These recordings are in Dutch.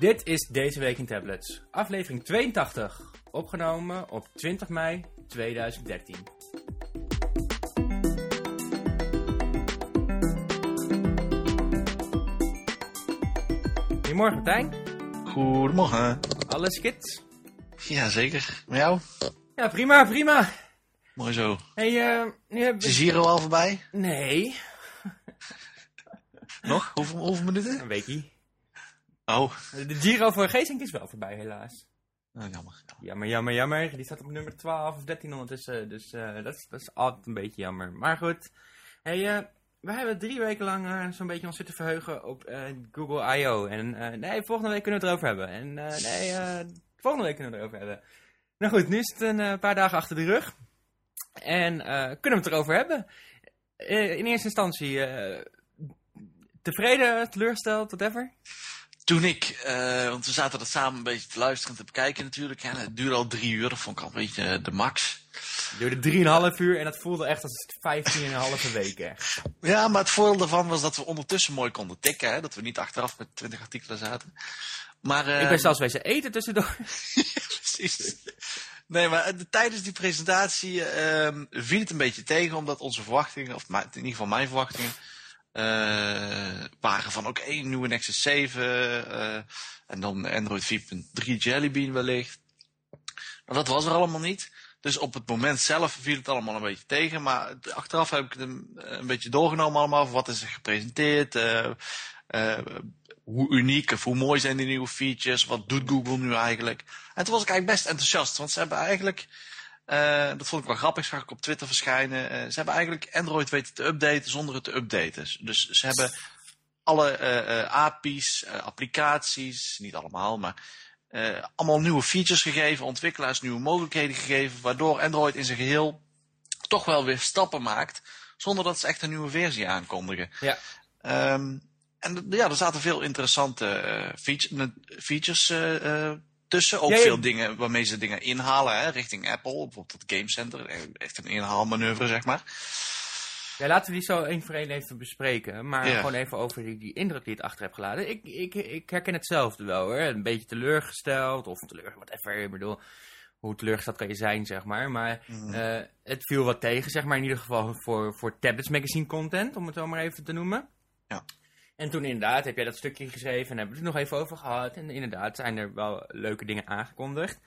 Dit is Deze Week in Tablets, aflevering 82, opgenomen op 20 mei 2013. Goedemorgen Martijn, Goedemorgen. alles kids? Ja, zeker. Met jou? Ja, prima, prima. Mooi zo. Hey, eh, nu hebben Is. Giro al voorbij? Nee, Nog? Hoeveel, hoeveel minuten? een weekie. Oh, De Giro voor Geesink is wel voorbij helaas. oh jammer. Jammer, jammer, jammer. Die staat op nummer 12 of 13 ondertussen. Dus eh, dat, is, dat is altijd een beetje jammer. Maar goed. Hey, eh, we hebben drie weken lang eh, zo'n beetje ons zitten verheugen op eh, Google I.O. En eh, nee, volgende week kunnen we het erover hebben. En eh, nee, eh, volgende week kunnen we het erover hebben. Nou goed, nu is het een paar dagen achter de rug. En eh, kunnen we het erover hebben. Eh, in eerste instantie, eh, tevreden, teleurgesteld, whatever? Toen ik, eh, want we zaten dat samen een beetje te luisteren en te bekijken natuurlijk. En het duurde al drie uur, dat vond ik al een beetje eh, de max. Het duurde 3,5 uur en dat voelde echt als 15,5 weken. Ja, maar het voordeel daarvan was dat we ondertussen mooi konden tikken. Hè? Dat we niet achteraf met twintig artikelen zaten. Maar, Ik ben zelfs wezen eten tussendoor. Precies. Nee, maar eh, tijdens die presentatie ehm, viel het een beetje tegen, omdat onze verwachtingen, of in ieder geval mijn verwachtingen, eh, waren van oké, nieuwe Nexus 7 eh, en dan Android 4.3 Jelly Bean wellicht. Maar dat was er allemaal niet. Dus op het moment zelf viel het allemaal een beetje tegen. Maar achteraf heb ik het een, beetje doorgenomen allemaal. Wat is er gepresenteerd? eh, hoe uniek of hoe mooi zijn die nieuwe features? Wat doet Google nu eigenlijk? En toen was ik eigenlijk best enthousiast. Want ze hebben eigenlijk, eh, dat vond ik wel grappig, zag ik op Twitter verschijnen. eh, ze hebben eigenlijk Android weten te updaten zonder het te updaten. Dus ze hebben alle eh, API's, applicaties, niet allemaal, maar allemaal nieuwe features gegeven, ontwikkelaars nieuwe mogelijkheden gegeven, waardoor Android in zijn geheel toch wel weer stappen maakt, zonder dat ze echt een nieuwe versie aankondigen. Ja. Ehm, en ja, er zaten veel interessante feature- features tussen. Ook Ja, ja. veel dingen waarmee ze dingen inhalen hè, richting Apple. Bijvoorbeeld het Game Center. Echt een inhaalmanoeuvre, zeg maar. Ja, laten we die zo één voor één even bespreken. Maar Ja. gewoon even over die, die indruk die het achter hebt gelaten. Ik, ik, ik herken hetzelfde wel hoor. Een beetje teleurgesteld of teleur, whatever. Ik bedoel, hoe teleurgesteld kan je zijn, zeg maar. Maar Mhm. eh, het viel wat tegen, zeg maar. In ieder geval voor, voor Tablets Magazine content, om het zo maar even te noemen. Ja. En toen inderdaad heb jij dat stukje geschreven en hebben we het nog even over gehad. En inderdaad zijn er wel leuke dingen aangekondigd.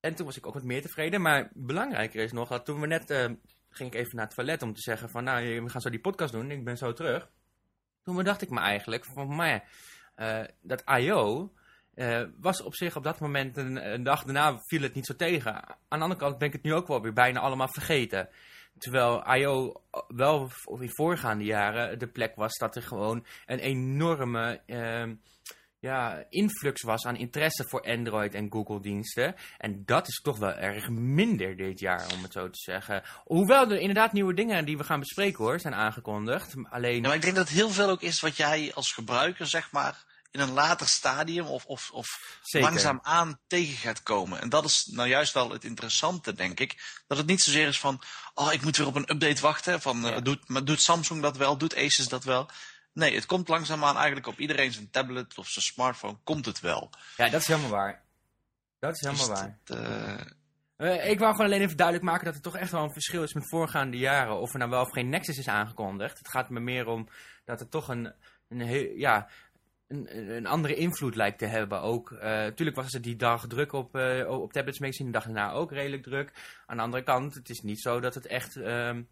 En toen was ik ook wat meer tevreden. Maar belangrijker is nog dat toen we net... eh, ging ik even naar het toilet om te zeggen van... Nou, we gaan zo die podcast doen. Ik ben zo terug. Toen bedacht ik me eigenlijk van... Maar eh, dat I.O. eh, was op zich op dat moment... Een, een dag daarna viel het niet zo tegen. Aan de andere kant ben ik het nu ook wel weer bijna allemaal vergeten. Terwijl I.O. wel in voorgaande jaren de plek was dat er gewoon een enorme ehm, ja, influx was aan interesse voor Android en Google diensten. En dat is toch wel erg minder dit jaar, om het zo te zeggen. Hoewel er inderdaad nieuwe dingen die we gaan bespreken hoor, zijn aangekondigd. Alleen, Ja, maar ik denk dat heel veel ook is wat jij als gebruiker, zeg maar, in een later stadium of, of, of zeker. langzaamaan tegen gaat komen. En dat is nou juist wel het interessante, denk ik. Dat het niet zozeer is van, oh, ik moet weer op een update wachten. Van, eh, doet, maar doet Samsung dat wel? Doet Asus dat wel? Nee, het komt langzaamaan eigenlijk op iedereen zijn tablet of zijn smartphone, komt het wel. Ja, dat is helemaal waar. Dat is helemaal Dus waar. dat, eh, Eh, ik wou gewoon alleen even duidelijk maken dat er toch echt wel een verschil is met voorgaande jaren. Of er nou wel of geen Nexus is aangekondigd. Het gaat me meer om dat het toch een, een, heel- ja, een, een andere invloed lijkt te hebben ook. Eh tuurlijk was het die dag druk op, eh, op tablets magazine. De dag daarna ook redelijk druk. Aan de andere kant, het is niet zo dat het echt... ehm,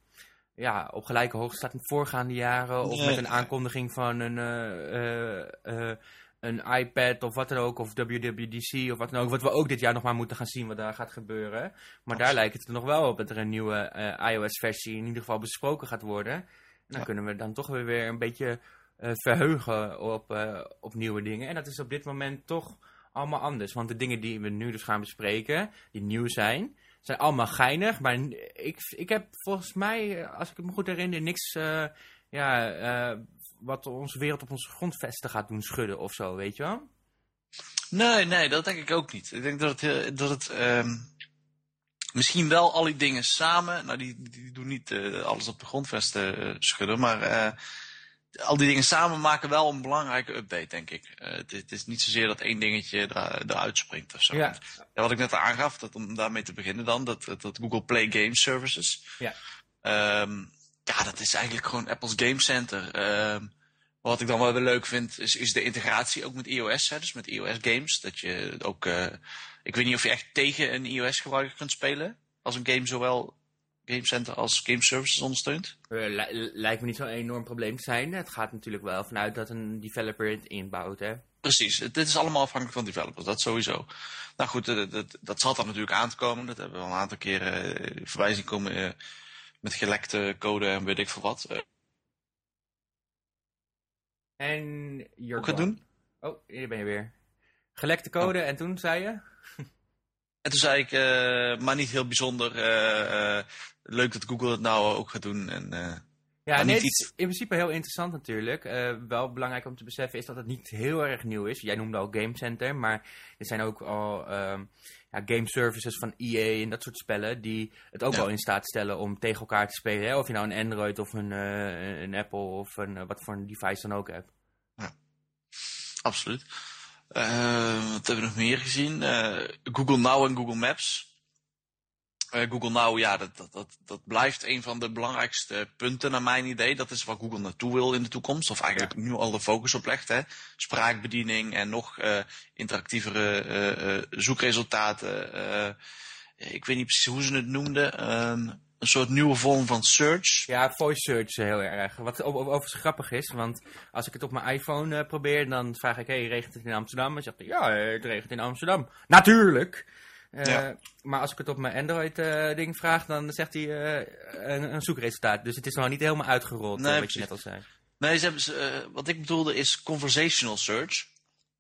ja, op gelijke hoogte staat met voorgaande jaren. Of Nee. met een aankondiging van een, eh, eh, eh, een iPad of wat dan ook. Of WWDC of wat dan ook. Wat we ook dit jaar nog maar moeten gaan zien wat daar gaat gebeuren. Maar daar lijkt het er nog wel op dat er een nieuwe eh, iOS-versie in ieder geval besproken gaat worden. En dan Ja. kunnen we dan toch weer, weer een beetje eh, verheugen op, eh, op nieuwe dingen. En dat is op dit moment toch allemaal anders. Want de dingen die we nu dus gaan bespreken, die nieuw zijn, zijn allemaal geinig. Maar ik, ik heb volgens mij, eh, als ik me goed herinner, niks eh, ja, eh, wat onze wereld op onze grondvesten gaat doen schudden of zo, weet je wel? Nee, nee, dat denk ik ook niet. Ik denk dat het, dat het ehm, misschien wel al die dingen samen, nou die, die doen niet eh, alles op de grondvesten eh, schudden, maar eh, al die dingen samen maken wel een belangrijke update, denk ik. Eh, het, het is niet zozeer dat één dingetje er, eruit springt of zo. Ja. Wat ik net aangaf, dat, om daarmee te beginnen dan, dat, dat, dat Google Play Game Services. Ja. Ehm, ja, dat is eigenlijk gewoon Apple's Game Center. Ehm, wat ik dan wel weer leuk vind, is, is de integratie ook met iOS. Hè, dus met iOS games. Dat je ook, eh, ik weet niet of je echt tegen een iOS gebruiker kunt spelen. Als een game zowel Game Center als Game Services ondersteunt. Eh, li- lijkt me niet zo'n enorm probleem te zijn. Het gaat natuurlijk wel vanuit dat een developer het inbouwt, hè. Precies, dit is allemaal afhankelijk van developers, dat sowieso. Nou goed, dat, dat, dat zal dan natuurlijk aan te komen. Dat hebben we al een aantal keren eh, voorbij zien komen eh, met gelekte code en weet ik veel wat. Eh, En gaan gone. doen? Oh, hier ben je weer. Gelekte code en toen zei je? En toen zei ik, eh, maar niet heel bijzonder. eh, eh, leuk dat Google het nou ook gaat doen. En, eh, Ja, nee, iets- is in principe heel interessant natuurlijk. Eh, wel belangrijk om te beseffen is dat het niet heel erg nieuw is. Jij noemde al Game Center, maar er zijn ook al ehm, ja, game services van EA en dat soort spellen die het ook Ja. wel in staat stellen om tegen elkaar te spelen. Hè? Of je nou een Android of een, eh, een Apple of een, wat voor een device dan ook hebt. absoluut. Eh, wat hebben we nog meer gezien? Google Now en Google Maps. Eh, Google Now, ja, dat, dat, dat, dat blijft een van de belangrijkste punten naar mijn idee. Dat is waar Google naartoe wil in de toekomst. Of eigenlijk nu al de focus op legt. Hè. Spraakbediening en nog eh, interactievere eh, zoekresultaten. Ik weet niet precies hoe ze het noemden. Ehm, een soort nieuwe vorm van search. Ja, voice search heel erg. Wat overigens grappig is, want als ik het op mijn iPhone probeer, dan vraag ik, hey, regent het in Amsterdam? En zegt hij, ja, het regent in Amsterdam. Natuurlijk! Eh, Ja. Maar als ik het op mijn Android-ding vraag, dan zegt hij eh, een, een zoekresultaat. Dus het is nog niet helemaal uitgerold, Nee, eh, wat je net al zei. Nee, ze hebben, ze, eh, wat ik bedoelde is conversational search.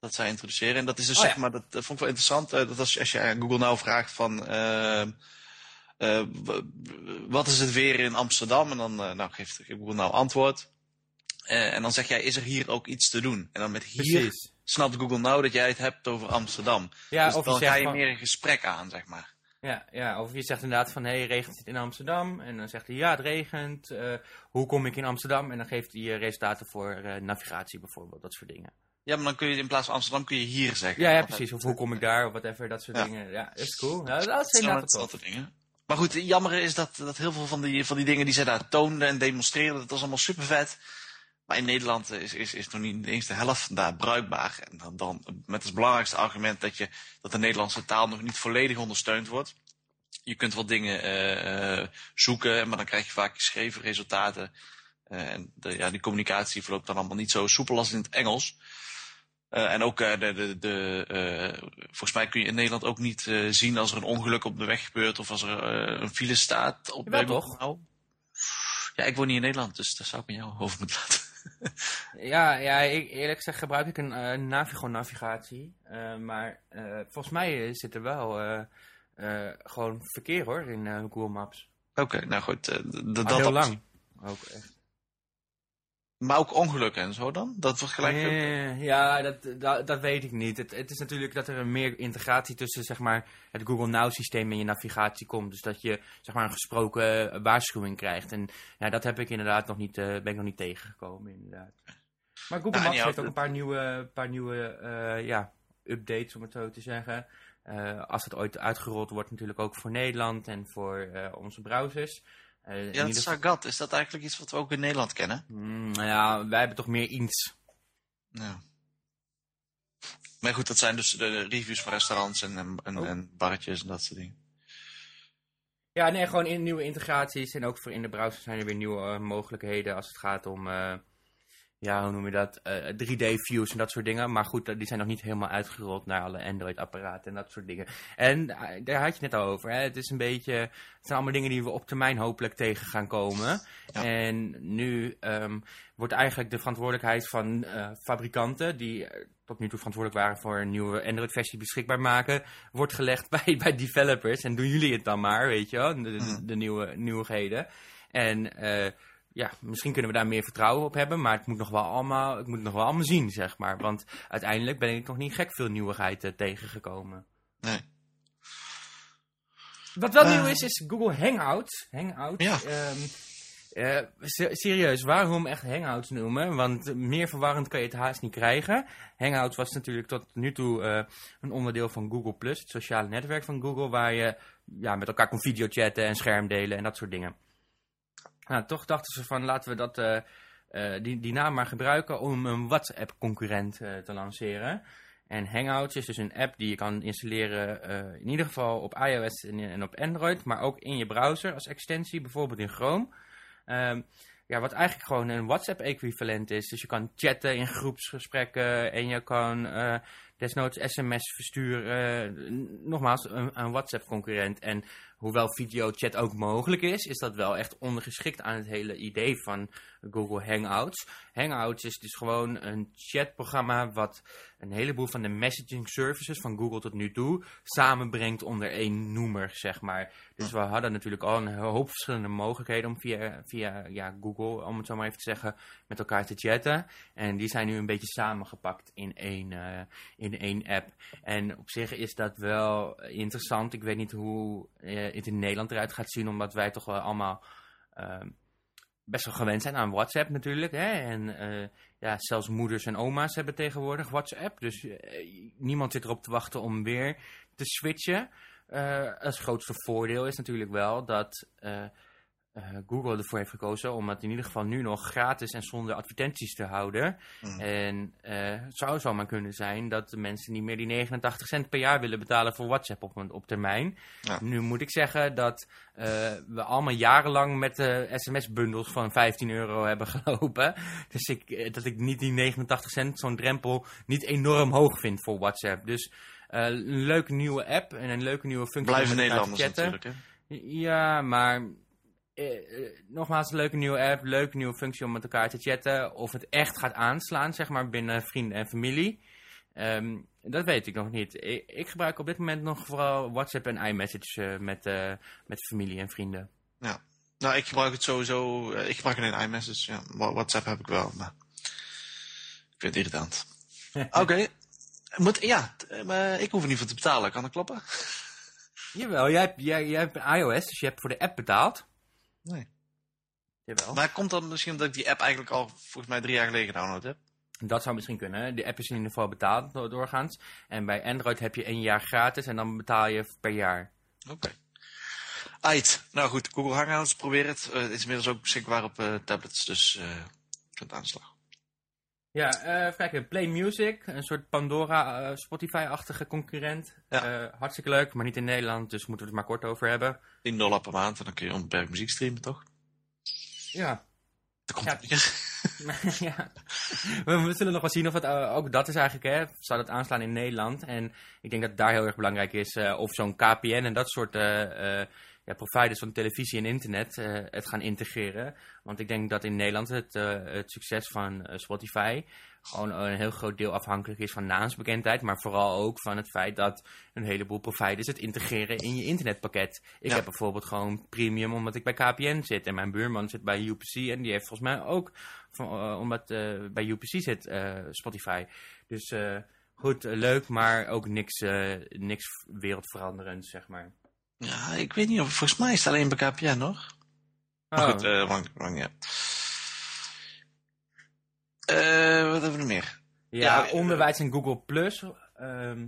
Dat zij introduceren. En dat is dus Oh, zeg ja. maar, dat, dat vond ik wel interessant. eh, dat als, als je aan Google nou vraagt van, ehm, eh, wat is het weer in Amsterdam? En dan eh, nou, geeft Google nou antwoord. Eh, en dan zeg jij, is er hier ook iets te doen? En dan met hier Precies. Snapt Google nou dat jij het hebt over Amsterdam. Ja, dus of dan ga je van- meer een gesprek aan, zeg maar. Ja, ja, of je zegt inderdaad van, hé, hey, regent het in Amsterdam? En dan zegt hij, ja, het regent. Eh, hoe kom ik in Amsterdam? En dan geeft hij eh, resultaten voor eh, navigatie bijvoorbeeld, dat soort dingen. Ja, maar dan kun je in plaats van Amsterdam kun je hier zeggen. Ja, ja, precies. Of hoe kom ik daar, of whatever, dat soort Ja. dingen. Ja, is cool. Ja, dat Dat zijn inderdaad tof. interessante dingen. Maar goed, het jammer is dat, dat heel veel van die, van die dingen die zij daar toonden en demonstreerden, dat was allemaal super vet. Maar in Nederland is, is, is nog niet eens de helft daar bruikbaar. En dan, dan met het belangrijkste argument dat, je, dat de Nederlandse taal nog niet volledig ondersteund wordt. Je kunt wel dingen eh, eh, zoeken, maar dan krijg je vaak geschreven resultaten. Eh, en de, ja, die communicatie verloopt dan allemaal niet zo soepel als in het Engels. En ook de, de, de, volgens mij kun je in Nederland ook niet zien als er een ongeluk op de weg gebeurt of als er een file staat. Op Jawel, bij toch? Ja, ik woon niet in Nederland, dus dat zou ik aan jou over moeten laten. Ja, ja ik, eerlijk gezegd gebruik ik een eh Navigo-navigatie. Eh, maar eh, volgens mij zit er wel gewoon verkeer hoor in Google Maps. Oké, nou goed. Al dat heel lang. Ook echt. Maar ook ongelukken en zo dan? Dat wordt gelijk ook- Eh, ja, dat, dat, dat weet ik niet. Het, het is natuurlijk dat er meer integratie tussen zeg maar, het Google Now systeem en je navigatie komt. Dus dat je zeg maar, een gesproken eh, waarschuwing krijgt. En ja, dat heb ik inderdaad nog niet, eh, ben ik nog niet tegengekomen inderdaad. Maar Google Nou, Maps heeft ook een paar nieuwe, paar nieuwe ja, updates, om het zo te zeggen. Als het ooit uitgerold wordt natuurlijk ook voor Nederland en voor onze browsers. Eh, Ja, dat Sagat, is dat eigenlijk iets wat we ook in Nederland kennen? Mm, nou ja, wij hebben toch meer iets. Ja. Maar goed, dat zijn dus de reviews van restaurants en, en, en, Oh. en barretjes en dat soort dingen. Ja, nee, gewoon in nieuwe integraties. En ook voor in de browser zijn er weer nieuwe eh, mogelijkheden als het gaat om, eh, ja, hoe noem je dat, Eh 3D-views en dat soort dingen. Maar goed, eh, die zijn nog niet helemaal uitgerold naar alle Android-apparaten en dat soort dingen. En eh, daar had je het net al over, hè. Het is een beetje, het zijn allemaal dingen die we op termijn hopelijk tegen gaan komen. Ja. En nu ehm, wordt eigenlijk de verantwoordelijkheid van eh, fabrikanten, die eh, tot nu toe verantwoordelijk waren voor een nieuwe Android-versie beschikbaar maken, wordt gelegd bij, bij developers. En doen jullie het dan maar, weet je wel, de, de, Mhm. de nieuwe, nieuwigheden. En eh, ja, misschien kunnen we daar meer vertrouwen op hebben, maar het moet nog wel allemaal, ik moet het nog wel allemaal zien, zeg maar. Want uiteindelijk ben ik nog niet gek veel nieuwigheid eh, tegengekomen. Nee. Wat wel Eh. nieuw is, is Google Hangout. Hangout. Ja. ehm, Eh, se- serieus, waarom echt Hangouts noemen? Want meer verwarrend kan je het haast niet krijgen. Hangouts was natuurlijk tot nu toe een onderdeel van Google+, Plus, het sociale netwerk van Google, waar je ja, met elkaar kon videochatten en schermdelen en dat soort dingen. Nou, toch dachten ze van laten we dat, eh, eh, die, die naam maar gebruiken om een WhatsApp-concurrent eh, te lanceren. En Hangouts is dus een app die je kan installeren, in ieder geval op iOS en, op Android, maar ook in je browser als extensie, bijvoorbeeld in Chrome. Ehm, ja, wat eigenlijk gewoon een WhatsApp-equivalent is. Dus je kan chatten in groepsgesprekken en je kan desnoods sms versturen. Nogmaals, een, een WhatsApp-concurrent. En hoewel videochat ook mogelijk is, is dat wel echt ondergeschikt aan het hele idee van Google Hangouts. Hangouts is dus gewoon een chatprogramma wat een heleboel van de messaging services van Google tot nu toe samenbrengt onder één noemer, zeg maar. Dus we hadden natuurlijk al een hoop verschillende mogelijkheden om via, via ja, Google, om het zo maar even te zeggen, met elkaar te chatten. En die zijn nu een beetje samengepakt in één, eh, in één app. En op zich is dat wel interessant. Ik weet niet hoe eh, het in Nederland eruit gaat zien, omdat wij toch wel allemaal ehm, best wel gewend zijn aan WhatsApp natuurlijk. Hè? En eh, ja, zelfs moeders en oma's hebben tegenwoordig WhatsApp. Dus eh, niemand zit erop te wachten om weer te switchen. Eh het grootste voordeel is natuurlijk wel dat eh, Google ervoor heeft gekozen om het in ieder geval nu nog gratis en zonder advertenties te houden. Mm. En eh, het zou zomaar kunnen zijn dat de mensen niet meer die 89 cent per jaar willen betalen voor WhatsApp op, een- op termijn. Ja. Nu moet ik zeggen dat eh, we allemaal jarenlang met de sms-bundels van 15 euro hebben gelopen. Dus ik, eh, dat ik niet die 89 cent, zo'n drempel, niet enorm hoog vind voor WhatsApp. Dus eh, een leuke nieuwe app en een leuke nieuwe functie Blijven Nederlanders natuurlijk, hè? Ja, maar eh, eh, nogmaals, een leuke nieuwe app, leuke nieuwe functie om met elkaar te chatten. Of het echt gaat aanslaan, zeg maar, binnen vrienden en familie. Ehm, dat weet ik nog niet. Ik, ik gebruik op dit moment nog vooral WhatsApp en iMessage eh, met, eh, met familie en vrienden. Nou, ik gebruik het sowieso. ik gebruik alleen iMessage. Ja. WhatsApp heb ik wel, maar ik vind het irritant. Oké. Moet, ja, maar ik hoef er niet voor te betalen. Kan dat kloppen? Jawel, jij hebt, jij, jij hebt iOS, dus je hebt voor de app betaald. Nee. Jawel. Maar komt dan misschien omdat ik die app eigenlijk al volgens mij drie jaar geleden gedownload heb? Dat zou misschien kunnen. De app is in ieder geval betaald do- doorgaans. En bij Android heb je één jaar gratis en dan betaal je per jaar. Oké. Ait. Nou goed, Google Hangouts, probeer het. Eh, het is inmiddels ook beschikbaar op eh, tablets, dus eh kunt aan de slag. Ja, eh even kijken. Play Music, een soort Pandora, eh, Spotify-achtige concurrent. Ja. Eh, hartstikke leuk, maar niet in Nederland, dus moeten we het maar kort over hebben. 10 dollar per maand en dan kun je onbeperkt muziek streamen, toch? Ja. Dat komt Ja. We, we zullen nog wel zien of het eh, ook dat is eigenlijk, hè. Zou dat aanslaan in Nederland? En ik denk dat daar heel erg belangrijk is eh, of zo'n KPN en dat soort eh, ja, providers van televisie en internet eh, het gaan integreren. Want ik denk dat in Nederland het, eh, het succes van eh, Spotify gewoon een heel groot deel afhankelijk is van naamsbekendheid. Maar vooral ook van het feit dat een heleboel providers het integreren in je internetpakket. Ik Ja. heb bijvoorbeeld gewoon premium omdat ik bij KPN zit. En mijn buurman zit bij UPC en die heeft volgens mij ook, van, omdat bij UPC zit, Spotify. Dus goed, leuk, maar ook niks, niks wereldveranderends, zeg maar. Ja, ik weet niet of volgens mij is het alleen bij KPN nog. Maar Oh. goed, eh lang, lang ja. Eh, wat hebben we nog meer? Ja, Ja, onderwijs en Google Plus. ehm,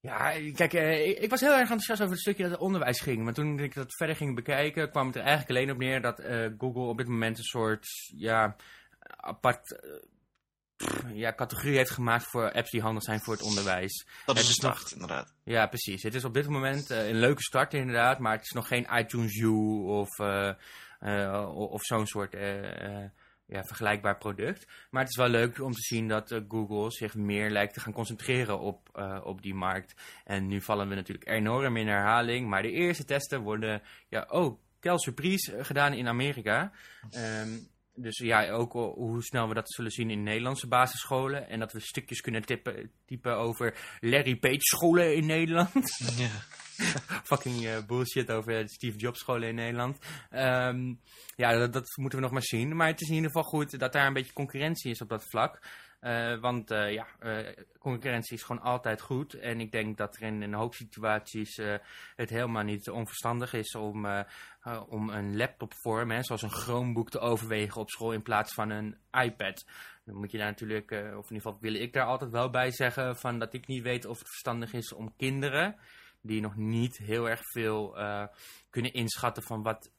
ja, kijk, eh, ik, ik was heel erg enthousiast over het stukje dat het onderwijs ging. Maar toen ik dat verder ging bekijken, kwam het er eigenlijk alleen op neer dat eh, Google op dit moment een soort, ja, apart, eh, ja, categorie heeft gemaakt voor apps die handig zijn voor het onderwijs. Dat is Het een is nog- start, inderdaad. Ja, precies. Het is op dit moment eh, een leuke start inderdaad, maar het is nog geen iTunes U of, eh, eh, of zo'n soort ja, vergelijkbaar product. Maar het is wel leuk om te zien dat Google zich meer lijkt te gaan concentreren op, op die markt. En nu vallen we natuurlijk enorm in herhaling, maar de eerste testen worden, ja, oh, kel surprise, gedaan in Amerika. Ehm, dus ja, ook hoe snel we dat zullen zien in Nederlandse basisscholen. En dat we stukjes kunnen tippen, typen over Larry Page scholen in Nederland. Ja. fucking uh, bullshit over Steve Jobs scholen in Nederland. Ehm, ja, dat, dat, moeten we nog maar zien. Maar het is in ieder geval goed dat daar een beetje concurrentie is op dat vlak. Uh, want uh, ja, uh, concurrentie is gewoon altijd goed. En ik denk dat er in een hoop situaties het helemaal niet onverstandig is om, om een laptopvorm, hè, zoals een Chromebook, te overwegen op school in plaats van een iPad. Dan moet je daar natuurlijk, of in ieder geval wil ik daar altijd wel bij zeggen, van dat ik niet weet of het verstandig is om kinderen die nog niet heel erg veel kunnen inschatten van wat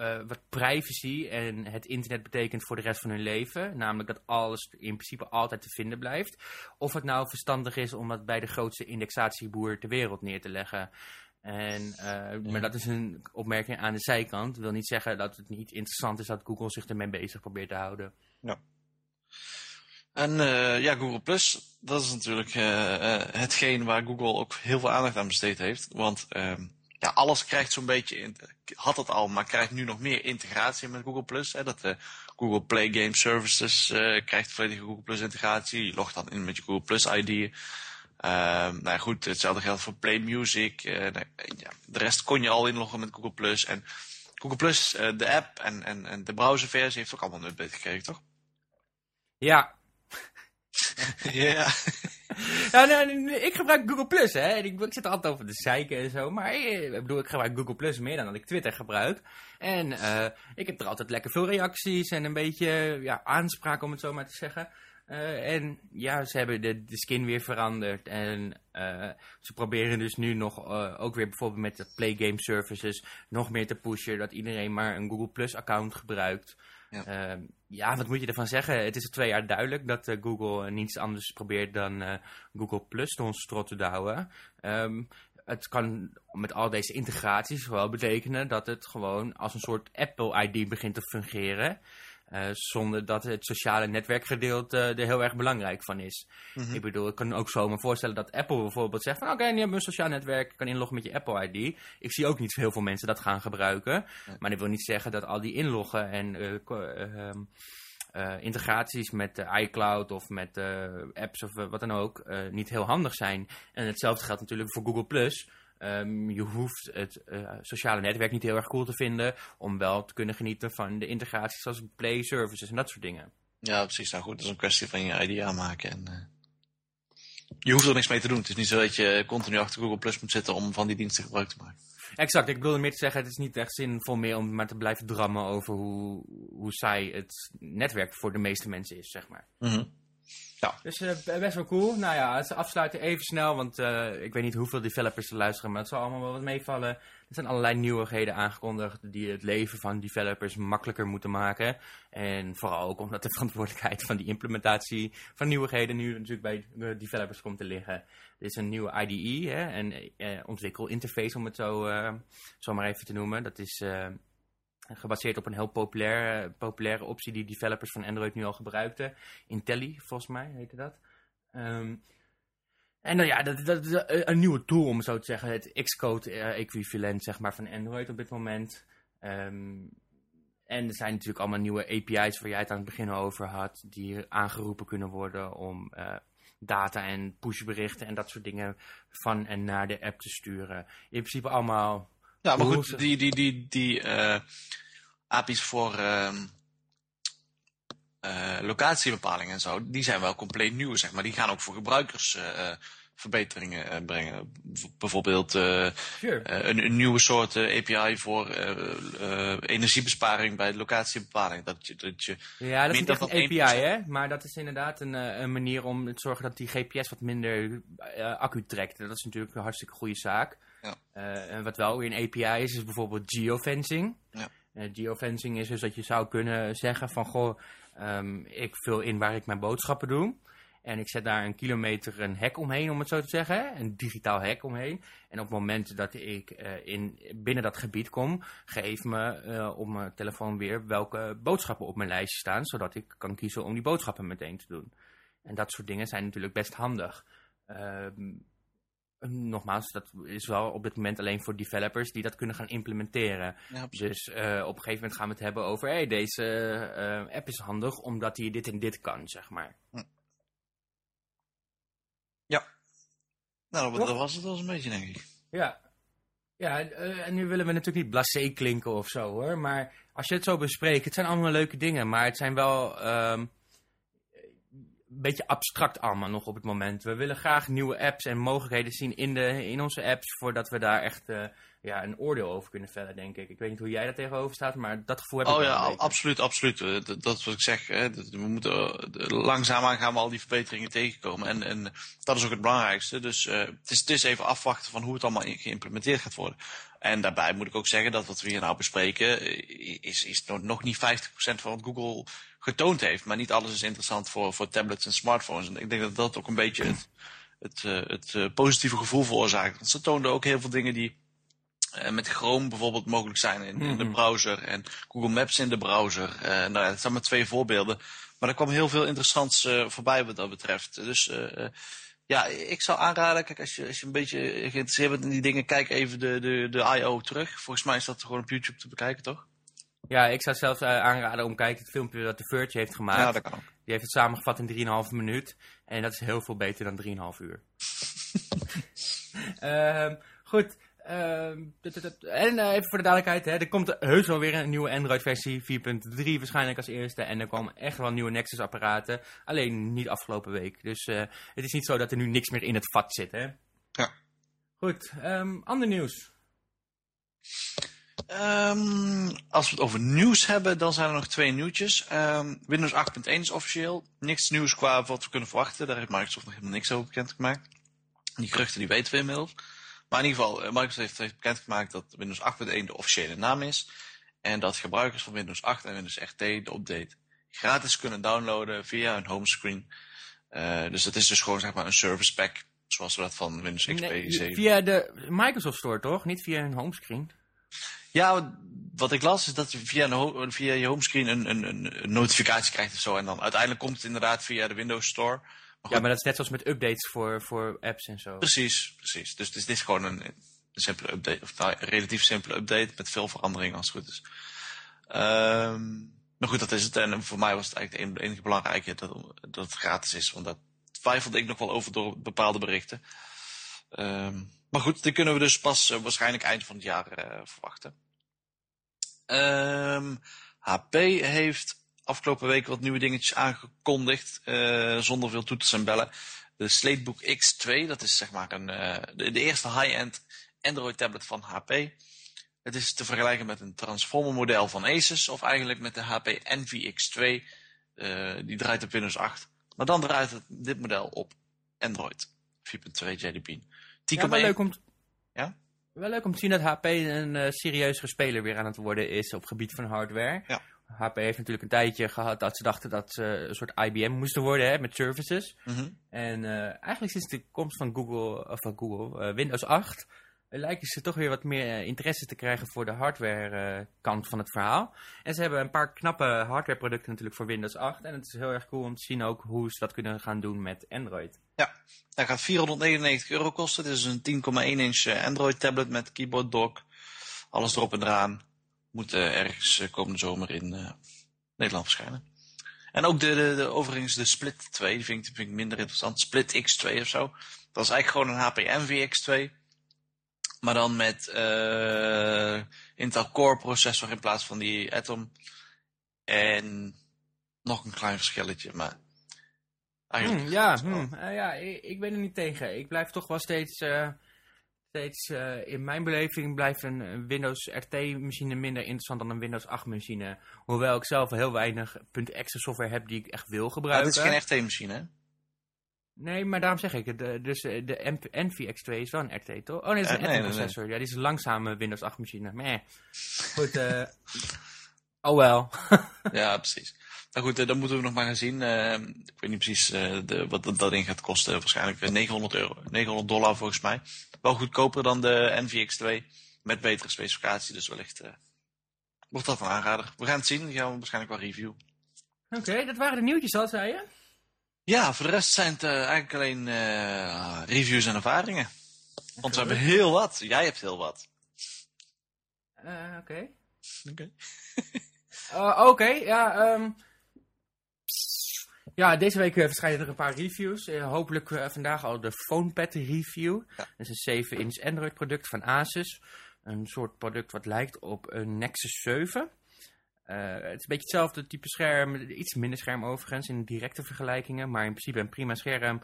uh, wat privacy en het internet betekent voor de rest van hun leven. Namelijk dat alles in principe altijd te vinden blijft. Of het nou verstandig is om dat bij de grootste indexatieboer ter wereld neer te leggen. En, uh, Maar dat is een opmerking aan de zijkant. Dat wil niet zeggen dat het niet interessant is dat Google zich ermee bezig probeert te houden. Ja. En uh, ja, Google Plus, dat is natuurlijk hetgeen waar Google ook heel veel aandacht aan besteed heeft. Want ehm, ja, alles krijgt zo'n beetje, in, had het al, maar krijgt nu nog meer integratie met Google Plus. Dat uh, Google Play Game Services uh, krijgt volledige Google Plus integratie. Je logt dan in met je Google Plus ID. Uh, nou ja, goed, hetzelfde geldt voor Play Music. Uh, ja, de rest kon je al inloggen met Google Plus. En Google Plus, de app en, en, en de browserversie heeft ook allemaal een update gekregen, toch? Ja. ja. nou, ik gebruik Google Plus, hè. Ik, ik zit altijd over de zeiken en zo. Maar eh, ik bedoel, ik gebruik Google Plus meer dan dat ik Twitter gebruik. En uh, ik heb er altijd lekker veel reacties en een beetje ja, aanspraak, om het zo maar te zeggen. Uh, en ja, ze hebben de, de skin weer veranderd. En ze proberen dus nu nog ook weer bijvoorbeeld met de Play Game Services nog meer te pushen. Dat iedereen maar een Google Plus account gebruikt. Ja. Uh, ja, wat moet je ervan zeggen? Het is al twee jaar duidelijk dat uh, Google niets anders probeert dan uh, Google Plus te ons strot te douwen. Um, het kan met al deze integraties wel betekenen dat het gewoon als een soort Apple-ID begint te fungeren. Uh, zonder dat het sociale netwerkgedeelte er heel erg belangrijk van is. Mm -hmm. Ik bedoel, ik kan ook zo me voorstellen dat Apple bijvoorbeeld zegt van... oké, okay, nu hebben we een sociaal netwerk, je kan inloggen met je Apple-ID. Ik zie ook niet heel veel mensen dat gaan gebruiken. Maar dat wil niet zeggen dat al die inloggen en uh, uh, uh, integraties met iCloud of met apps of wat dan ook... niet heel handig zijn. En hetzelfde geldt natuurlijk voor Google+. Plus. Um, je hoeft het uh, sociale netwerk niet heel erg cool te vinden om wel te kunnen genieten van de integraties zoals play services en dat soort dingen. Ja, precies. Nou goed, dat is een kwestie van je ID aanmaken. En, uh, je hoeft er niks mee te doen. Het is niet zo dat je continu achter Google Plus moet zitten om van die diensten gebruik te maken. Exact, ik bedoelde meer te zeggen, het is niet echt zinvol meer om maar te blijven drammen over hoe, hoe saai het netwerk voor de meeste mensen is, zeg maar. Mm -hmm. Ja. Dus uh, best wel cool. Nou ja, het afsluiten even snel, want uh, ik weet niet hoeveel developers er luisteren, maar het zal allemaal wel wat meevallen. Er zijn allerlei nieuwigheden aangekondigd die het leven van developers makkelijker moeten maken. En vooral ook omdat de verantwoordelijkheid van die implementatie van nieuwigheden nu natuurlijk bij de developers komt te liggen. Dit is een nieuwe IDE, hè, een uh, ontwikkelinterface om het zo, zo maar even te noemen. Dat is gebaseerd op een heel populair, populaire optie die developers van Android nu al gebruikten. Intelli, volgens mij heette dat. Um, en nou ja, dat, dat, is een nieuwe tool om zo te zeggen. Het Xcode uh, equivalent zeg maar, van Android op dit moment. Um, en er zijn natuurlijk allemaal nieuwe API's waar jij het aan het begin over had. Die aangeroepen kunnen worden om uh, data en pushberichten en dat soort dingen van en naar de app te sturen. In principe allemaal ja, maar goed, die, die, die, die uh, API's voor uh, uh, locatiebepaling en zo, die zijn wel compleet nieuw, zeg maar. Die gaan ook voor gebruikers verbeteringen brengen. Bijvoorbeeld sure. een, een, nieuwe soort API voor energiebesparing bij locatiebepaling. Dat je, dat je ja, dat is niet echt een API, hè? Maar dat is inderdaad een, een manier om te zorgen dat die GPS wat minder accu trekt. Dat is natuurlijk een hartstikke goede zaak. Ja. Uh, en wat wel weer een API is, is bijvoorbeeld geofencing. Ja. Uh, geofencing is dus dat je zou kunnen zeggen van, goh, um, ik vul in waar ik mijn boodschappen doe. En ik zet daar een kilometer een hek omheen, om het zo te zeggen. Een digitaal hek omheen. En op het moment dat ik uh, in, binnen dat gebied kom, geef me uh, op mijn telefoon weer welke boodschappen op mijn lijstje staan. Zodat ik kan kiezen om die boodschappen meteen te doen. En dat soort dingen zijn natuurlijk best handig. Uh, Nogmaals, dat is wel op dit moment alleen voor developers die dat kunnen gaan implementeren. Ja, dus uh, op een gegeven moment gaan we het hebben over, hey, deze uh, app is handig omdat hij dit en dit kan, zeg maar. Hm. Ja. Nou, dat, dat was het wel een beetje, denk ik. Ja. Ja, eh, en nu willen we natuurlijk niet blasé klinken of zo hoor. Maar als je het zo bespreekt, het zijn allemaal leuke dingen. Maar het zijn wel ehm, beetje abstract allemaal nog op het moment. We willen graag nieuwe apps en mogelijkheden zien in, de, in onze apps. Voordat we daar echt eh, ja, een oordeel over kunnen vellen, denk ik. Ik weet niet hoe jij daar tegenover staat, maar dat gevoel heb ik Oh ja, absoluut, absoluut. Eh, Dat, dat is wat ik zeg. Hè. We moeten eh, langzaamaan gaan we al die verbeteringen tegenkomen. En, en dat is ook het belangrijkste. Dus eh, het, is, het is even afwachten van hoe het allemaal geïmplementeerd gaat worden. En daarbij moet ik ook zeggen dat wat we hier nou bespreken, is, is nog- niet 50% van wat Google getoond heeft. Maar niet alles is interessant voor, voor tablets en smartphones. En ik denk dat dat ook een beetje het, het, het eh, positieve gevoel veroorzaakt. Want ze toonden ook heel veel dingen die met Chrome bijvoorbeeld mogelijk zijn in, in de Mhm. browser en Google Maps in de browser. Eh nou ja, dat zijn maar twee voorbeelden. Maar er kwam heel veel interessants eh, voorbij wat dat betreft. Dus eh, eh, ja, ik zou aanraden, kijk, als je, als je een beetje geïnteresseerd bent in die dingen, kijk even de, de, de I.O. terug. Volgens mij is dat gewoon op YouTube te bekijken, toch? Ja, ik zou zelfs eh, aanraden om kijken het filmpje dat de Verge heeft gemaakt. Ja, dat kan ook. Die heeft het samengevat in 3,5 minuut. En dat is heel veel beter dan 3,5 uur. Ehm, goed. Ehm, en eh, even voor de duidelijkheid. Hè, er komt heus wel weer een nieuwe Android versie 4.3 waarschijnlijk als eerste. En er komen echt wel nieuwe Nexus apparaten. Alleen niet afgelopen week. Dus eh, het is niet zo dat er nu niks meer in het vat zit. Hè? Ja. Goed. ehm, ander nieuws. Ehm, als we het over nieuws hebben, dan zijn er nog twee nieuwtjes. Ehm, Windows 8.1 is officieel. Niks nieuws qua wat we kunnen verwachten. Daar heeft Microsoft nog helemaal niks over bekendgemaakt. Die geruchten die weten we inmiddels. Maar in ieder geval, eh, Microsoft heeft, heeft bekendgemaakt dat Windows 8.1 de officiële naam is. En dat gebruikers van Windows 8 en Windows RT de update gratis kunnen downloaden via hun homescreen. Eh dus dat is dus gewoon zeg maar een service pack. Zoals we dat van Windows XP Nee, 7 via de Microsoft Store toch? Niet via hun homescreen. Ja, wat ik las is dat je via, via je homescreen een, een, een een notificatie krijgt of zo. En dan uiteindelijk komt het inderdaad via de Windows Store. Goed, Ja, maar dat is net zoals met updates voor, voor apps en zo. Precies, precies. Dus, dus dit is gewoon een, een simpele update. Of nou, een relatief simpele update met veel veranderingen als het goed is. Ehm, maar goed, dat is het. En voor mij was het eigenlijk het enige, belangrijke dat, dat het gratis is. Want daar twijfelde ik nog wel over door bepaalde berichten. Ehm, maar goed, die kunnen we dus pas eh, waarschijnlijk eind van het jaar eh, verwachten. Ehm, HP heeft afgelopen week wat nieuwe dingetjes aangekondigd. eh, zonder veel toeters en bellen. De Slatebook X2, dat is zeg maar een, eh, de, de eerste high-end Android tablet van HP. Het is te vergelijken met een transformer model van Asus. Of eigenlijk met de HP Envy X2. eh, die draait op Windows 8. Maar dan draait het, dit model op Android 4.2 JDP. 10,1 Ja, wel leuk om, Ja? wel leuk om te zien dat HP een eh serieuzere speler weer aan het worden is op gebied van hardware. Ja. HP heeft natuurlijk een tijdje gehad dat ze dachten dat ze een soort IBM moesten worden hè, met services. Mhm. En eh, eigenlijk sinds de komst van Google, of van Google eh, Windows 8, eh, lijken ze toch weer wat meer interesse te krijgen voor de hardware kant van het verhaal. En ze hebben een paar knappe hardware producten natuurlijk voor Windows 8. En het is heel erg cool om te zien ook hoe ze dat kunnen gaan doen met Android. Hij gaat 499 euro kosten. Het is een 10,1 inch Android tablet met keyboard dock. Alles erop en eraan. Moet eh, ergens eh, komende zomer in eh, Nederland verschijnen. En ook de, de, de, overigens de Split 2, die vind ik, vind ik minder interessant. Split X2 of zo. Dat is eigenlijk gewoon een HP Envy X2. Maar dan met Intel Core processor in plaats van die Atom. En nog een klein verschilletje, maar eigenlijk... Hmm, ja, hmm, ja ik, ik ben er niet tegen. Ik blijf toch wel steeds, steeds eh, in mijn beleving blijft een, Windows RT-machine minder interessant dan een Windows 8-machine. Hoewel ik zelf heel weinig .exe software heb die ik echt wil gebruiken. het is geen RT-machine, hè? Nee, maar daarom zeg ik het. Dus eh, de M- Envy X2 is wel een RT, toch? Oh nee, dat is een nee, Atom nee, nee. processor. Ja, die is een langzame Windows 8 machine. Meh. Goed, eh... oh wel. Ja, precies. Nou goed, eh, dan moeten we nog maar gaan zien. Eh, ik weet niet precies eh, de, wat dat dat ding gaat kosten. Waarschijnlijk eh, 900 euro. 900 dollar volgens mij. Wel goedkoper dan de NVX2. Met betere specificatie. Dus wellicht wordt dat een aanrader. We gaan het zien. Die gaan we waarschijnlijk wel reviewen. Oké, dat waren de nieuwtjes al, zei je? Ja, voor de rest zijn het eigenlijk alleen reviews en ervaringen. Want we hebben heel wat. Jij hebt heel wat. Eh, Oké. Oké. Oké, ja. ehm, ja, deze week eh, verschijnen er een paar reviews. Eh, hopelijk eh, vandaag al de PhonePad review. Ja. Dat is een 7-inch Android product van Asus. een soort product wat lijkt op een Nexus 7. Eh, het is een beetje hetzelfde type scherm, iets minder scherm overigens in directe vergelijkingen, maar in principe een prima scherm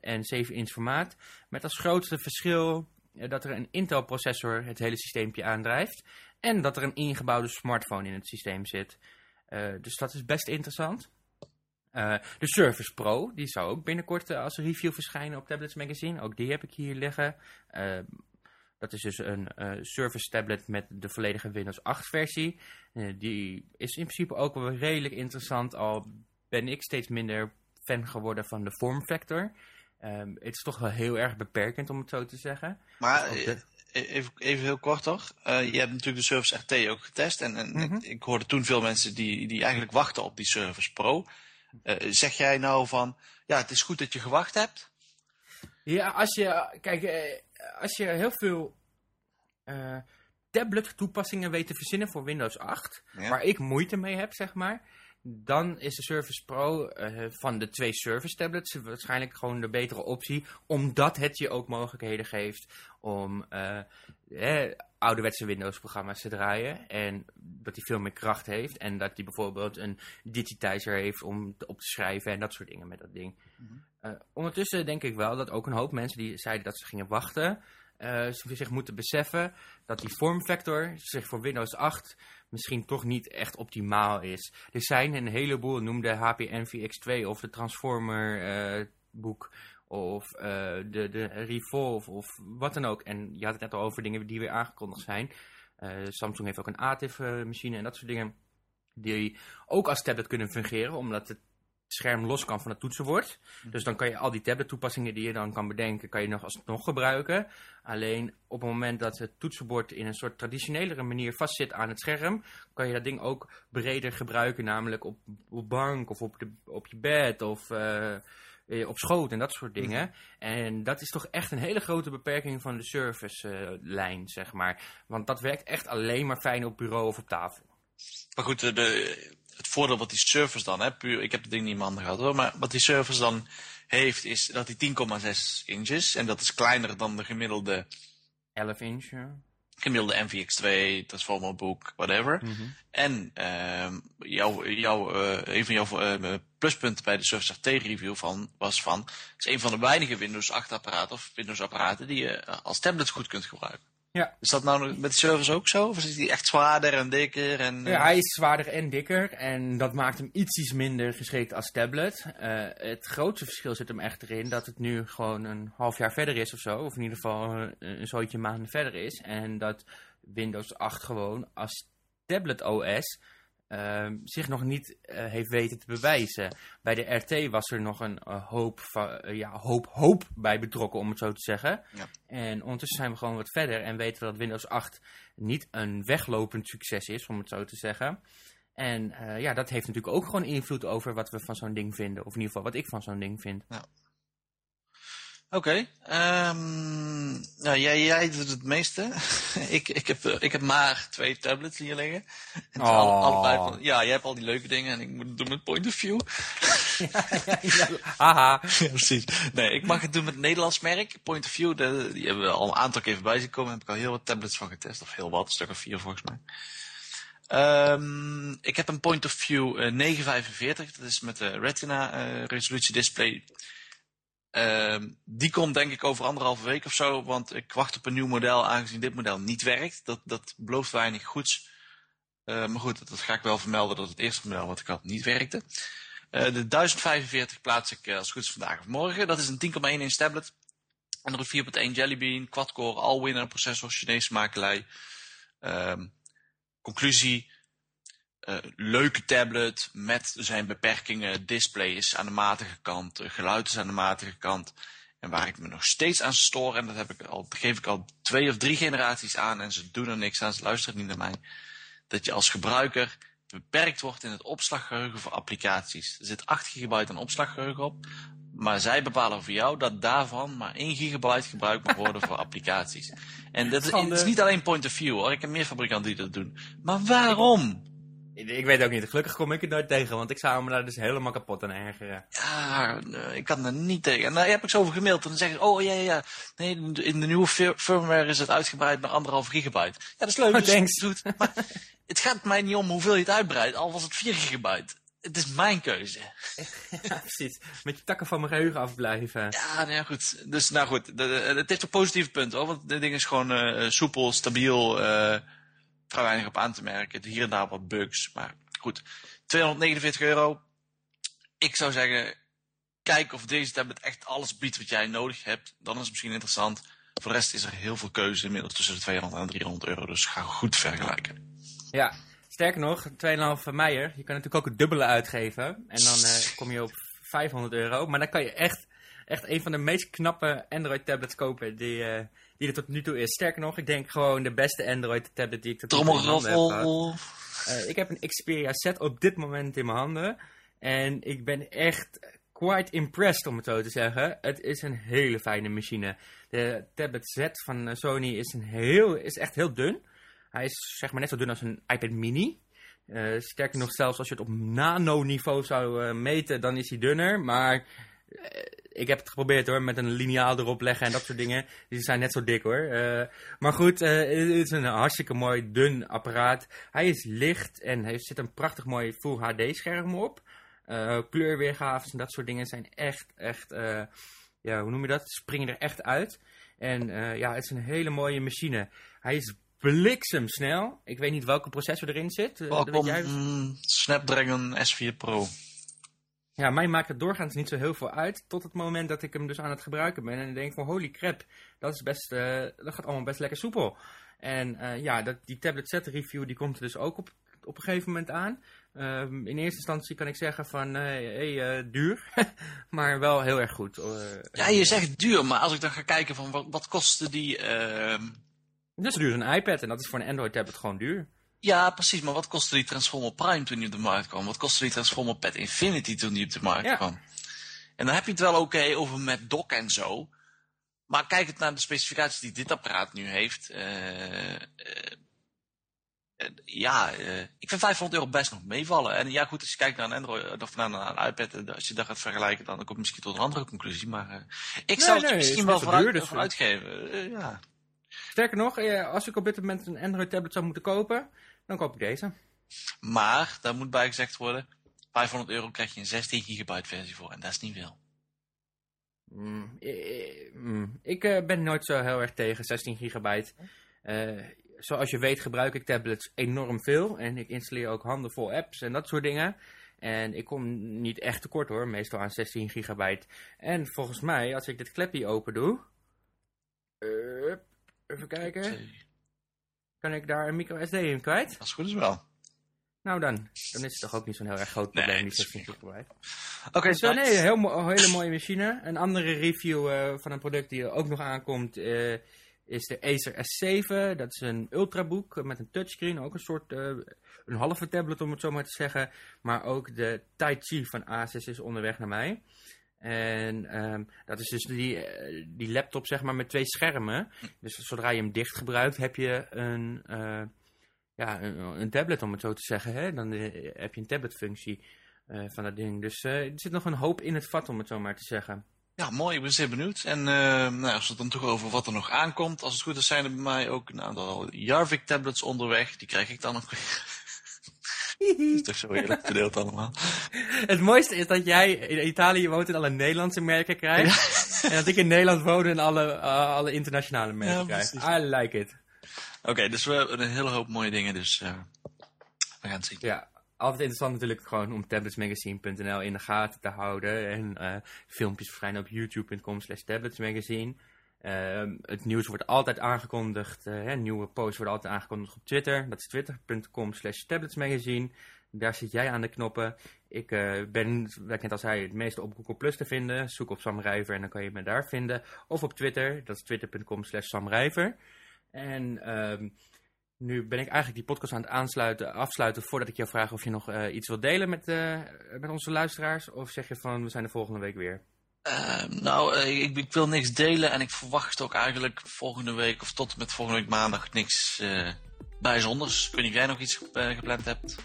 en 7 inch formaat. Met als grootste verschil dat er een Intel processor het hele systeempje aandrijft en dat er een ingebouwde smartphone in het systeem zit. dus dat is best interessant. De Surface Pro, die zou ook binnenkort als review verschijnen op Tablets Magazine. Ook die heb ik hier liggen. Dat is dus een Surface tablet met de volledige Windows 8 versie. Die is in principe ook wel redelijk interessant, al ben ik steeds minder fan geworden van de vormfactor. Um, het is toch wel heel erg beperkend om het zo te zeggen. Maar dus de... even, even heel kort toch. Je hebt natuurlijk de Surface RT ook getest. En, en mm -hmm. ik, ik, hoorde toen veel mensen die, die eigenlijk wachten op die Surface Pro. Zeg jij nou van, ja het is goed dat je gewacht hebt? Ja, als je, kijk, als je heel veel uh, tablet toepassingen weet te verzinnen voor Windows 8, ja. waar ik moeite mee heb, zeg maar, dan is de Surface Pro uh, van de twee Surface tablets waarschijnlijk gewoon de betere optie, omdat het je ook mogelijkheden geeft om uh, eh, ouderwetse Windows programma's te draaien en dat hij veel meer kracht heeft en dat hij bijvoorbeeld een digitizer heeft om te, op te schrijven en dat soort dingen met dat ding. Mm -hmm. uh, ondertussen denk ik wel dat ook een hoop mensen die zeiden dat ze gingen wachten, uh, zich moeten beseffen dat die vormfactor zich voor Windows 8 misschien toch niet echt optimaal is. Er zijn een heleboel, noem de HP NVX2 of de Transformer uh, boek of uh, de, de Revolve of wat dan ook. En je had het net al over dingen die weer aangekondigd zijn. Samsung heeft ook een ATIF machine en dat soort dingen. Die ook als tablet kunnen fungeren, omdat het scherm los kan van het toetsenbord. Mhm. Dus dan kan je al die tablet toepassingen die je dan kan bedenken, kan je nog alsnog gebruiken. Alleen op het moment dat het toetsenbord in een soort traditionelere manier vastzit aan het scherm, kan je dat ding ook breder gebruiken, namelijk op, op bank of op, de, op je bed of uh, op schoot en dat soort dingen. Mm. En dat is toch echt een hele grote beperking van de service-lijn, uh, zeg maar. Want dat werkt echt alleen maar fijn op bureau of op tafel. Maar goed, de, het voordeel wat die Surface dan, hè, puur, ik heb het ding niet in mijn handen gehad hoor, maar wat die Surface dan heeft is dat die 10,6 inch is. En dat is kleiner dan de gemiddelde... 11 inch, ja. Gemiddelde NVX2, Transformer Book, whatever. Mm -hmm. En uh, jouw, jouw, uh, een van jouw uh, pluspunten bij de Surface RT review van, was van... Het is een van de weinige Windows 8 apparaten of Windows apparaten die je als tablet goed kunt gebruiken. Ja. Is dat nou met de servers ook zo? Of is die echt zwaarder en dikker? En, Ja, hij is zwaarder en dikker. En dat maakt hem iets minder geschikt als tablet. Uh, het grootste verschil zit hem echt erin dat het nu gewoon een half jaar verder is of zo. Of in ieder geval een, een zootje maanden verder is. En dat Windows 8 gewoon als tablet OS uh, zich nog niet uh, heeft weten te bewijzen. Bij de RT was er nog een uh, hoop, van, ja, hoop, hoop bij betrokken, om het zo te zeggen. Ja. En ondertussen zijn we gewoon wat verder en weten we dat Windows 8 niet een weglopend succes is, om het zo te zeggen. En ja, dat heeft natuurlijk ook gewoon invloed over wat we van zo'n ding vinden. Of in ieder geval wat ik van zo'n ding vind. Ja. Oké. Okay. Um, nou, jij, jij doet het meeste. ik, ik, heb, ik heb maar twee tablets hier liggen. En oh. alle, allebei van, ja, jij hebt al die leuke dingen en ik moet het doen met point of view. ja, ja, ja. Aha. ja, precies. Nee, ik mag het doen met het Nederlands merk. Point of view, de, die hebben we al een aantal keer voorbij zien komen. Daar heb ik al heel wat tablets van getest. Of heel wat, een stuk of vier volgens mij. Um, ik heb een point of view uh, 945. Dat is met de Retina uh, resolutie display. Uh, die komt denk ik over anderhalve week of zo, want ik wacht op een nieuw model aangezien dit model niet werkt. Dat, dat belooft weinig goeds. Uh, maar goed, dat ga ik wel vermelden dat het eerste model wat ik had niet werkte. Uh, de 1045 plaats ik als goed is vandaag of morgen. Dat is een 10,1 inch tablet. Android 4.1 Jelly Bean, quad-core, all-winner processor, Chinese makelij. conclusie, uh, leuke tablet met zijn beperkingen. Display is aan de matige kant, uh, geluid is aan de matige kant. En waar ik me nog steeds aan stoor, en dat heb ik al, geef ik al twee of drie generaties aan en ze doen er niks aan, ze luisteren niet naar mij. Dat je als gebruiker beperkt wordt in het opslaggeheugen voor applicaties. Er zit 8 gigabyte aan opslaggeheugen op, maar zij bepalen voor jou dat daarvan maar 1 gigabyte gebruikt mag worden voor applicaties. En dat is, is niet alleen point of view hoor, ik heb meer fabrikanten die dat doen. Maar waarom? Ik, weet ook niet. Gelukkig kom ik er nooit tegen, want ik zou me daar dus helemaal kapot aan ergeren. Ja, ik kan er niet tegen. En daar heb ik zo over gemaild. En dan zeggen ze, oh ja, ja, ja. Nee, in de nieuwe fir- firmware is het uitgebreid naar anderhalf gigabyte. Ja, dat is leuk. Oh, dus thanks. goed. Maar het gaat mij niet om hoeveel je het uitbreidt, al was het 4 gigabyte. Het is mijn keuze. Ja, precies. Met je takken van mijn geheugen afblijven. Ja, nou ja, goed. Dus nou goed, het heeft ook positieve punten hoor. Want dit ding is gewoon eh, soepel, stabiel, eh vrij weinig op aan te merken. Hier en daar wat bugs, maar goed. 249 euro. Ik zou zeggen, kijk of deze tablet echt alles biedt wat jij nodig hebt. Dan is het misschien interessant. Voor de rest is er heel veel keuze inmiddels tussen de 200 en 300 euro. Dus ga goed vergelijken. Ja, sterker nog, 2,5 meijer. Je kan natuurlijk ook het dubbele uitgeven. En dan eh, kom je op 500 euro. Maar dan kan je echt, echt een van de meest knappe Android tablets kopen die, eh, die er tot nu toe is. Sterker nog, ik denk gewoon de beste Android tablet die ik tot nu toe in handen heb gehad. Eh, ik heb een Xperia set op dit moment in mijn handen. En ik ben echt quite impressed, om het zo te zeggen. Het is een hele fijne machine. De tablet Z van eh, Sony is, een heel, is echt heel dun. Hij is zeg maar net zo dun als een iPad mini. Eh, sterker nog, zelfs als je het op nano-niveau zou meten, dan is hij dunner. Maar ik heb het geprobeerd hoor, met een liniaal erop leggen en dat soort dingen. Die zijn net zo dik hoor. Eh, maar goed, eh, het is een hartstikke mooi dun apparaat. Hij is licht en er zit een prachtig mooi Full HD scherm op. Eh, kleurweergaves en dat soort dingen zijn echt, echt, eh, ja, hoe noem je dat? Springen er echt uit. En eh, ja, het is een hele mooie machine. Hij is bliksemsnel. Ik weet niet welke processor erin zit. Eh, Qualcomm jij mm, Snapdragon S4 Pro. Ja, mij maakt het doorgaans niet zo heel veel uit. Tot het moment dat ik hem dus aan het gebruiken ben. En ik denk van holy crap, dat, is best, eh, dat gaat allemaal best lekker soepel. En eh, ja, dat, die tablet set review die komt er dus ook op, op een gegeven moment aan. Ehm, in eerste instantie kan ik zeggen van, eh hey, duur. maar wel heel erg goed. Ja, je zegt duur, maar als ik dan ga kijken van wat, wat kostte die... ehm, duur is een iPad en dat is voor een Android tablet gewoon duur. Ja, precies, maar wat kostte die Transformer Prime toen die op de markt kwam? Wat kostte die Transformer Pad Infinity toen die op de markt Ja. kwam? En dan heb je het wel oké over met dock en zo. Maar kijk het naar de specificaties die dit apparaat nu heeft. eh, eh, eh, ja, ik vind 500 euro best nog meevallen. En ja, goed, als je kijkt naar een Android of naar, naar een iPad, als je dat gaat vergelijken, dan kom je misschien tot een andere conclusie. Maar ik zou nee, het misschien is wel. Eh, ja. Sterker nog, als ik op dit moment een Android tablet zou moeten kopen, dan koop ik deze. Maar, daar moet bij gezegd worden, 500 euro krijg je een 16 gigabyte versie voor. En dat is niet veel. Mm, mm. Ik eh, ben nooit zo heel erg tegen 16 gigabyte. Eh, zoals je weet gebruik ik tablets enorm veel. En ik installeer ook handenvol apps en dat soort dingen. En ik kom niet echt tekort hoor, meestal aan 16 gigabyte. En volgens mij, als ik dit klepje open doe... even kijken. Kan ik daar een micro SD in kwijt? Als het goed is wel. Nou dan, dan is het toch ook niet zo'n heel erg groot probleem, die dat is 16 gigabyte. Oké, Dus, eh, nee, een heel mo- hele mooie machine. Een andere review eh, van een product die er ook nog aankomt eh, is de Acer S7. Dat is een ultrabook eh, met een touchscreen. Ook een soort, een halve tablet om het zo maar te zeggen. Maar ook de Tai Chi van Asus is onderweg naar mij. En ehm, dat is dus die, eh, die laptop zeg maar met twee schermen. Dus zodra je hem dicht gebruikt heb je een, eh, ja, een, tablet om het zo te zeggen. Hè? Dan eh, heb je een tabletfunctie eh, van dat ding. Dus er zit nog een hoop in het vat, om het zo maar te zeggen. Ja, mooi. Ik ben zeer benieuwd. En eh, nou, als we het dan toch over wat er nog aankomt. Als het goed is, zijn er bij mij ook een aantal Jarvik tablets onderweg. Die krijg ik dan nog weer. Het is toch zo eerlijk verdeeld allemaal. Het mooiste is dat jij in Italië woont en alle Nederlandse merken krijgt. En dat ik in Nederland woon en alle, eh, alle internationale merken Ja, krijg. I like it. Oké, dus we hebben een hele hoop mooie dingen. Dus eh, we gaan het zien. Ja, altijd interessant natuurlijk gewoon om tabletsmagazine.nl in de gaten te houden. En eh, filmpjes verschijnen op youtube.com slash tabletsmagazine. Ehm, het nieuws wordt altijd aangekondigd. eh, hè, nieuwe posts worden altijd aangekondigd op Twitter. Dat is twitter.com slash tabletsmagazine. Daar zit jij aan de knoppen. Ik eh, ben, net al zei, het meeste op Google Plus te vinden. Zoek op Sam Rijver en dan kan je me daar vinden. Of op Twitter, dat is twitter.com slash Sam Rijver. En ehm, nu ben ik eigenlijk die podcast aan het aansluiten, afsluiten voordat ik jou vraag of je nog eh, iets wilt delen met, met onze luisteraars. Of zeg je van, we zijn de volgende week weer. Eh, nou, eh, ik, ik wil niks delen. En ik verwacht ook eigenlijk volgende week of tot en met volgende week maandag niks eh, bijzonders. Ik weet niet of jij nog iets eh, gepland hebt.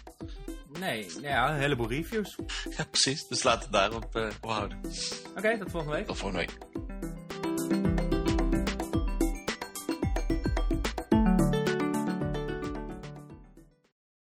Nee, nou ja, een heleboel reviews. Ja, precies. Dus laten we het daarop op houden. Oké, tot volgende week. Tot volgende week.